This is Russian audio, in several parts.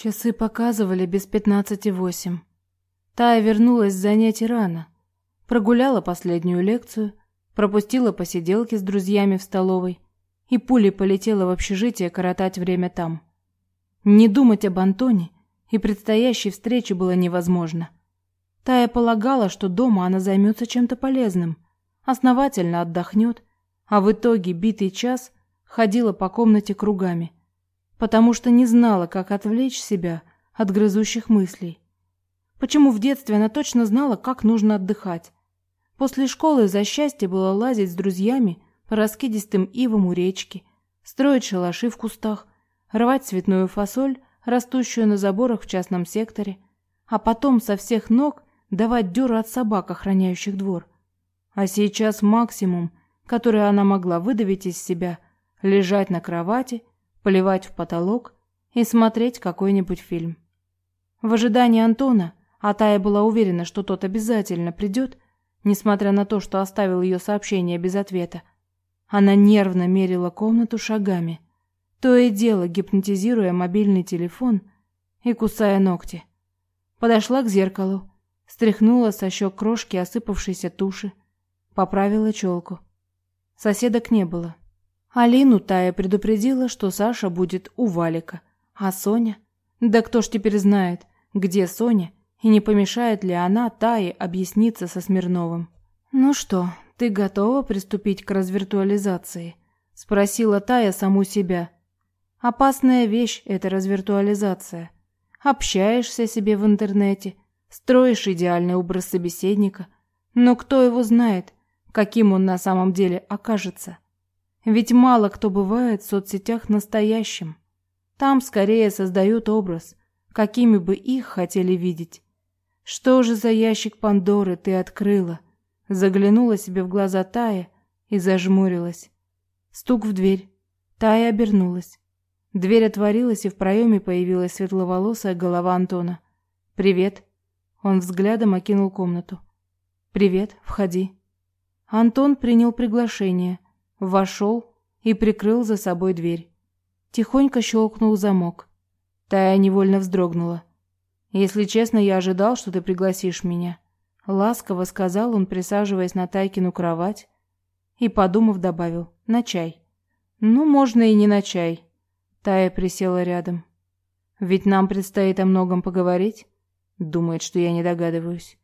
Часы показывали без пятнадцати восемь. Тая вернулась с занятий рано. Прогуляла последнюю лекцию, пропустила посиделки с друзьями в столовой и пулей полетела в общежитие коротать время там. Не думать об Антоне и предстоящей встрече было невозможно. Тая полагала, что дома она займется чем-то полезным, основательно отдохнет, а в итоге битый час ходила по комнате кругами, потому что не знала, как отвлечь себя от грызущих мыслей. Почему в детстве она точно знала, как нужно отдыхать? После школы за счастье было лазить с друзьями по раскидистым ивам у речки, строить шалаши в кустах, рвать цветную фасоль, растущую на заборах в частном секторе, а потом со всех ног давать дёру от собак, охраняющих двор. А сейчас максимум, который она могла выдавить из себя, лежать на кровати, поливать в потолок и смотреть какой-нибудь фильм. В ожидании Антона а Тая была уверена, что тот обязательно придет, несмотря на то, что оставил ее сообщение без ответа. Она нервно мерила комнату шагами, то и дело гипнотизируя мобильный телефон и кусая ногти. Подошла к зеркалу, стряхнула со щек крошки осыпавшейся туши, поправила челку. Соседок не было. Алину Тая предупредила, что Саша будет у Валика, а Соня... Да кто ж теперь знает, где Соня и не помешает ли она Тае объясниться со Смирновым. «Ну что, ты готова приступить к развиртуализации?» – спросила Тая саму себя. «Опасная вещь – это развиртуализация. Общаешься себе в интернете, строишь идеальный образ собеседника, но кто его знает, каким он на самом деле окажется? Ведь мало кто бывает в соцсетях настоящим. Там скорее создают образ, какими бы их хотели видеть. Что же за ящик Пандоры ты открыла? Заглянула себе в глаза Тая и зажмурилась. Стук в дверь. Тая обернулась. Дверь отворилась, и в проеме появилась светловолосая голова Антона. «Привет». Он взглядом окинул комнату. «Привет, входи». Антон принял приглашение, вошел и прикрыл за собой дверь. Тихонько щелкнул замок. Тая невольно вздрогнула. Если честно, я ожидал, что ты пригласишь меня, ласково сказал он, присаживаясь на Тайкину кровать, и подумав, добавил: "На чай". Ну, можно и не на чай. Тая присела рядом. Ведь нам предстоит о многом поговорить. Думает, что я не догадываюсь.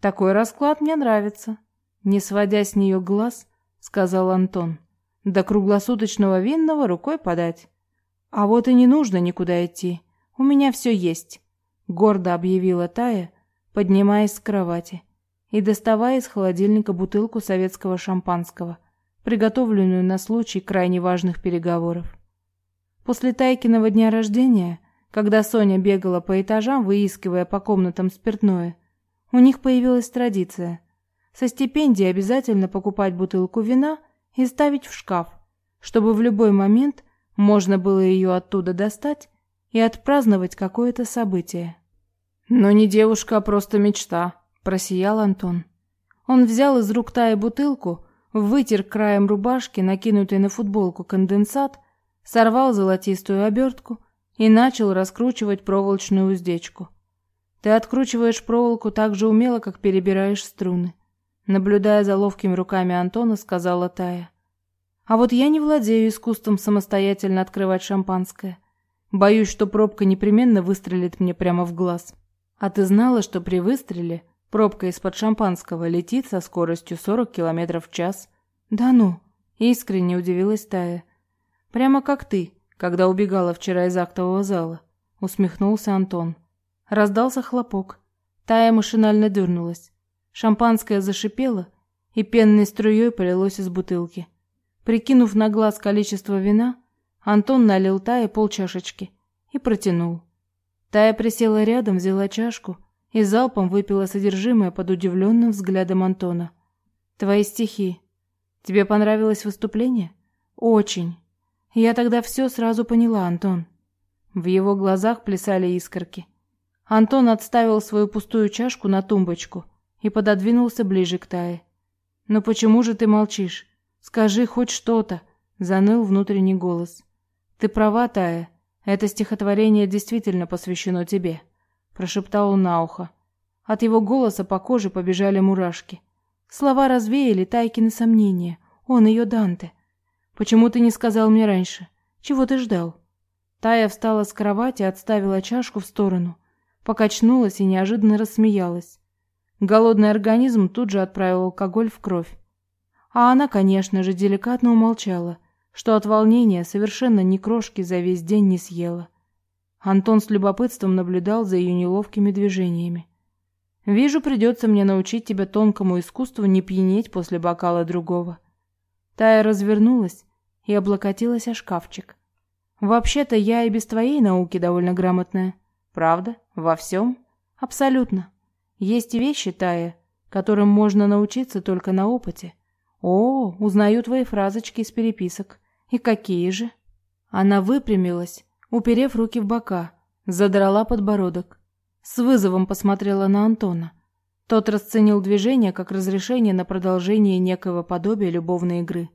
Такой расклад мне нравится. Не сводя с нее глаз, сказал Антон. До круглосуточного винного рукой подать. А вот и не нужно никуда идти. У меня все есть гордо объявила Тая, поднимаясь с кровати и доставая из холодильника бутылку советского шампанского, приготовленную на случай крайне важных переговоров. После Тайкиного дня рождения, когда Соня бегала по этажам, выискивая по комнатам спиртное, у них появилась традиция со стипендии обязательно покупать бутылку вина и ставить в шкаф, чтобы в любой момент можно было ее оттуда достать и отпраздновать какое-то событие. Но не девушка, а просто мечта, просиял Антон. Он взял из рук Таи бутылку, вытер краем рубашки, накинутой на футболку, конденсат, сорвал золотистую обертку и начал раскручивать проволочную уздечку. Ты откручиваешь проволоку так же умело, как перебираешь струны. Наблюдая за ловкими руками Антона, сказала Тая. А вот я не владею искусством самостоятельно открывать шампанское. Боюсь, что пробка непременно выстрелит мне прямо в глаз. А ты знала, что при выстреле пробка из-под шампанского летит со скоростью 40 км в час? Да ну, искренне удивилась Тая. Прямо как ты, когда убегала вчера из актового зала, усмехнулся Антон. Раздался хлопок. Тая машинально дернулась. Шампанское зашипело, и пенной струей полилось из бутылки. Прикинув на глаз количество вина, Антон налил Тае полчашечки и протянул. Тая присела рядом, взяла чашку и залпом выпила содержимое под удивленным взглядом Антона. Твои стихи. Тебе понравилось выступление? Очень. Я тогда все сразу поняла, Антон. В его глазах плясали искорки. Антон отставил свою пустую чашку на тумбочку и пододвинулся ближе к Тае. "Но почему же ты молчишь? Скажи хоть что-то", заныл внутренний голос. Ты права, Тая. Это стихотворение действительно посвящено тебе, прошептал он на ухо. От его голоса по коже побежали мурашки. Слова развеяли Тайкины сомнения. Он ее Данте. Почему ты не сказал мне раньше? Чего ты ждал? Тая встала с кровати, отставила чашку в сторону, покачнулась и неожиданно рассмеялась. Голодный организм тут же отправил алкоголь в кровь. А она, конечно же, деликатно умолчала, что от волнения совершенно ни крошки за весь день не съела. Антон с любопытством наблюдал за ее неловкими движениями. Вижу, придется мне научить тебя тонкому искусству не пьянеть после бокала другого. Тая развернулась и облокотилась о шкафчик. Вообще-то я и без твоей науки довольно грамотная. Правда? Во всем? Абсолютно. Есть вещи, Тая, которым можно научиться только на опыте. О, узнаю твои фразочки из переписок. И какие же? Она выпрямилась, уперев руки в бока, задрала подбородок. С вызовом посмотрела на Антона. Тот расценил движение как разрешение на продолжение некого подобия любовной игры.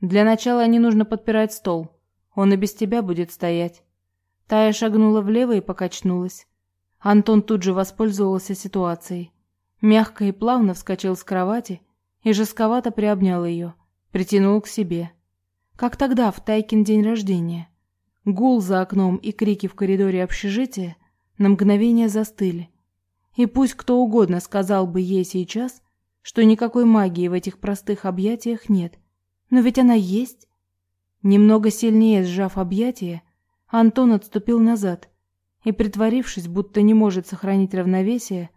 Для начала не нужно подпирать стол. Он и без тебя будет стоять. Тая шагнула влево и покачнулась. Антон тут же воспользовался ситуацией. Мягко и плавно вскочил с кровати и жестковато приобнял ее, притянул к себе. Как тогда, в Тайкин день рождения. Гул за окном и крики в коридоре общежития – на мгновение застыли. И пусть кто угодно сказал бы ей сейчас, что никакой магии в этих простых объятиях нет, но ведь она есть. Немного сильнее сжав объятия, Антон отступил назад и, притворившись, будто не может сохранить равновесие,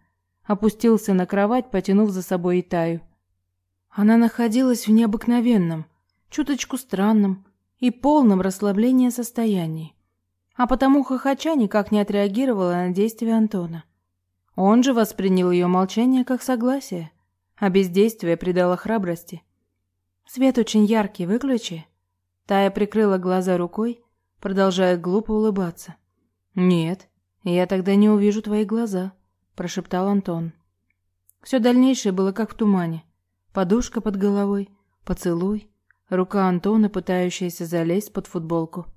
опустился на кровать, потянув за собой Итаю. Она находилась в необыкновенном, чуточку странном и полном расслабления состоянии а потому хохоча никак не отреагировала на действия Антона. Он же воспринял ее молчание как согласие, а бездействие придало храбрости. «Свет очень яркий, выключи». Тая прикрыла глаза рукой, продолжая глупо улыбаться. «Нет, я тогда не увижу твои глаза», – прошептал Антон. Все дальнейшее было как в тумане. Подушка под головой, поцелуй, рука Антона, пытающаяся залезть под футболку –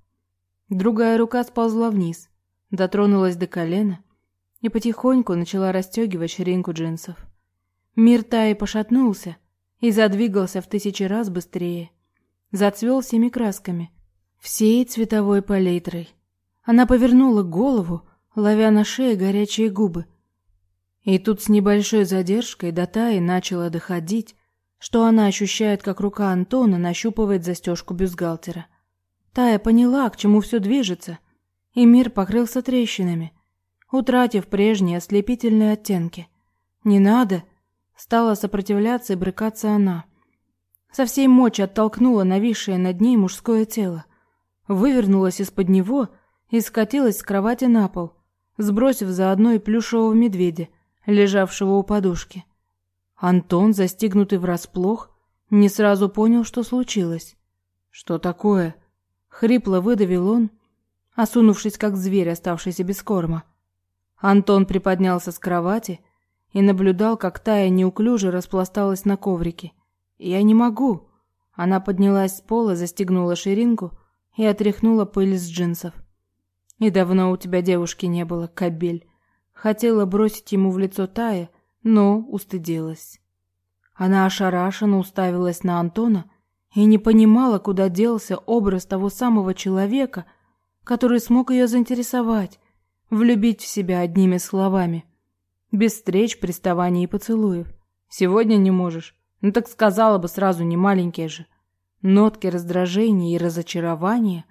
Другая рука сползла вниз, дотронулась до колена и потихоньку начала расстегивать ширинку джинсов. Мир Таи пошатнулся и задвигался в тысячи раз быстрее. Зацвел всеми красками, всей цветовой палитрой. Она повернула голову, ловя на шее горячие губы. И тут с небольшой задержкой до Таи начало доходить, что она ощущает, как рука Антона нащупывает застежку бюстгальтера. Тая поняла, к чему все движется, и мир покрылся трещинами, утратив прежние ослепительные оттенки. «Не надо!» — стала сопротивляться и брыкаться она. Со всей мочи оттолкнула нависшее над ней мужское тело, вывернулась из-под него и скатилась с кровати на пол, сбросив заодно и плюшевого медведя, лежавшего у подушки. Антон, застигнутый врасплох, не сразу понял, что случилось. «Что такое?» Хрипло выдавил он, осунувшись как зверь, оставшийся без корма. Антон приподнялся с кровати и наблюдал, как Тая неуклюже распласталась на коврике. «Я не могу!» Она поднялась с пола, застегнула ширинку и отряхнула пыль с джинсов. «И давно у тебя девушки не было, кобель!» Хотела бросить ему в лицо Тая, но устыдилась. Она ошарашенно уставилась на Антона и не понимала, куда делся образ того самого человека, который смог ее заинтересовать, влюбить в себя одними словами, без встреч, приставаний и поцелуев. Сегодня не можешь. Ну так сказала бы сразу, не маленькие же. Нотки раздражения и разочарования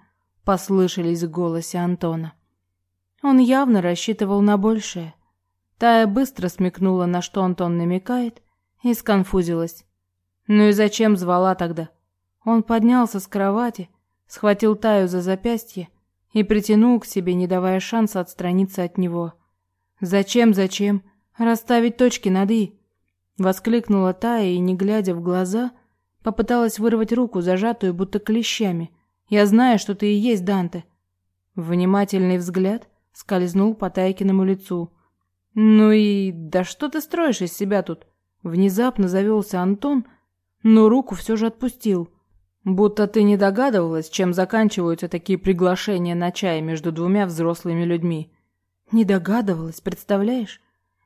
послышались в голосе Антона. Он явно рассчитывал на большее. Тая быстро смекнула, на что Антон намекает, и сконфузилась. Ну и зачем звала тогда? Он поднялся с кровати, схватил Таю за запястье и притянул к себе, не давая шанса отстраниться от него. «Зачем, зачем? Расставить точки над «и»?» Воскликнула Тая и, не глядя в глаза, попыталась вырвать руку, зажатую будто клещами. «Я знаю, что ты и есть Данте». Внимательный взгляд скользнул по Тайкиному лицу. «Ну и... да что ты строишь из себя тут?» Внезапно завелся Антон, но руку все же отпустил – Будто ты не догадывалась, чем заканчиваются такие приглашения на чай между двумя взрослыми людьми. Не догадывалась, представляешь?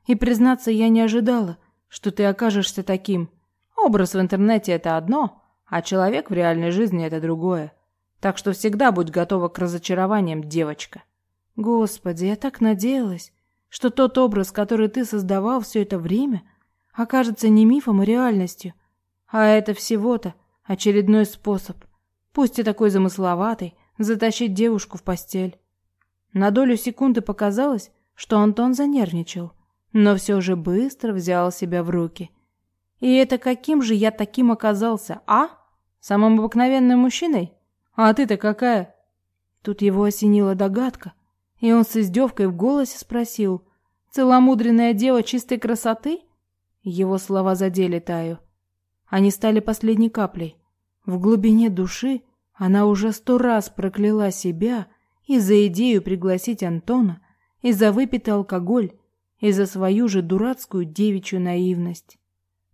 И признаться, я не ожидала, что ты окажешься таким. Образ в интернете это одно, а человек в реальной жизни это другое. Так что всегда будь готова к разочарованиям, девочка. Господи, я так надеялась, что тот образ, который ты создавал все это время, окажется не мифом, а реальностью. А это всего-то Очередной способ, пусть и такой замысловатый, затащить девушку в постель. На долю секунды показалось, что Антон занервничал, но все же быстро взял себя в руки. И это каким же я таким оказался, а? Самым обыкновенным мужчиной? А ты-то какая? Тут его осенила догадка, и он с издевкой в голосе спросил: "Целомудренная дева чистой красоты?" Его слова задели Таю. Они стали последней каплей. В глубине души она уже сто раз прокляла себя и за идею пригласить Антона, и за выпитый алкоголь, и за свою же дурацкую девичью наивность.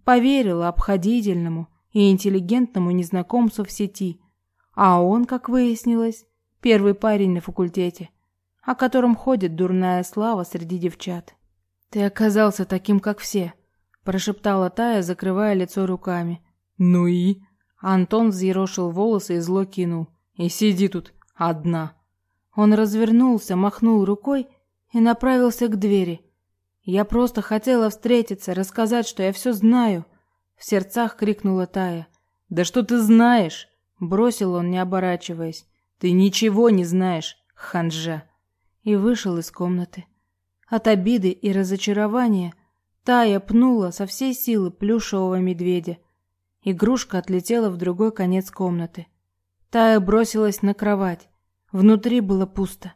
Поверила обходительному и интеллигентному незнакомцу в сети, а он, как выяснилось, первый парень на факультете, о котором ходит дурная слава среди девчат. Ты оказался таким, как все, прошептала Тая, закрывая лицо руками. Ну и Антон взъерошил волосы и зло кинул. «И сиди тут, одна». Он развернулся, махнул рукой и направился к двери. «Я просто хотела встретиться, рассказать, что я все знаю», — в сердцах крикнула Тая. «Да что ты знаешь?» — бросил он, не оборачиваясь. «Ты ничего не знаешь, ханжа!» И вышел из комнаты. От обиды и разочарования Тая пнула со всей силы плюшевого медведя, Игрушка отлетела в другой конец комнаты. Тая бросилась на кровать. Внутри было пусто.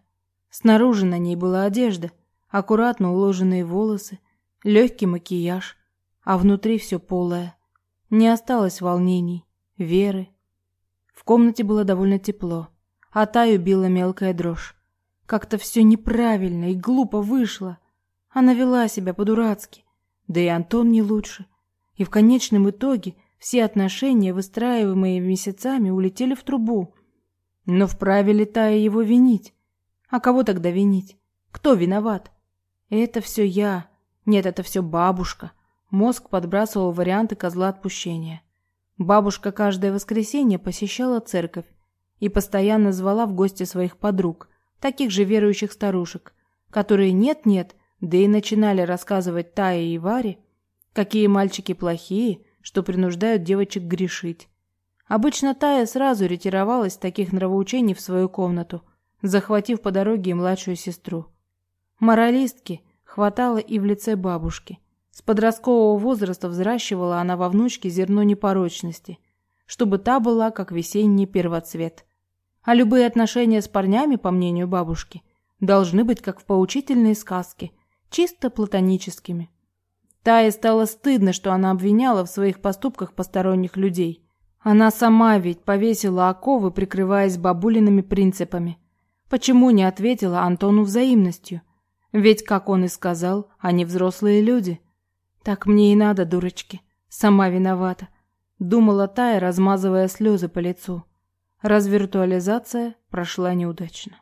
Снаружи на ней была одежда, аккуратно уложенные волосы, легкий макияж, а внутри все полое. Не осталось волнений, веры. В комнате было довольно тепло, а Таю била мелкая дрожь. Как-то все неправильно и глупо вышло. Она вела себя по-дурацки, да и Антон не лучше. И в конечном итоге все отношения, выстраиваемые месяцами, улетели в трубу. Но вправе ли Тая его винить? А кого тогда винить? Кто виноват? Это все я. Нет, это все бабушка. Мозг подбрасывал варианты козла отпущения. Бабушка каждое воскресенье посещала церковь и постоянно звала в гости своих подруг, таких же верующих старушек, которые нет-нет, да и начинали рассказывать Тае и Варе, какие мальчики плохие, что принуждают девочек грешить. Обычно Тая сразу ретировалась с таких нравоучений в свою комнату, захватив по дороге и младшую сестру. Моралистки хватало и в лице бабушки. С подросткового возраста взращивала она во внучке зерно непорочности, чтобы та была как весенний первоцвет. А любые отношения с парнями, по мнению бабушки, должны быть как в поучительной сказке, чисто платоническими. Тае стало стыдно, что она обвиняла в своих поступках посторонних людей. Она сама ведь повесила оковы, прикрываясь бабулиными принципами. Почему не ответила Антону взаимностью? Ведь, как он и сказал, они взрослые люди. Так мне и надо, дурочки. Сама виновата. Думала Тая, размазывая слезы по лицу. Развиртуализация прошла неудачно.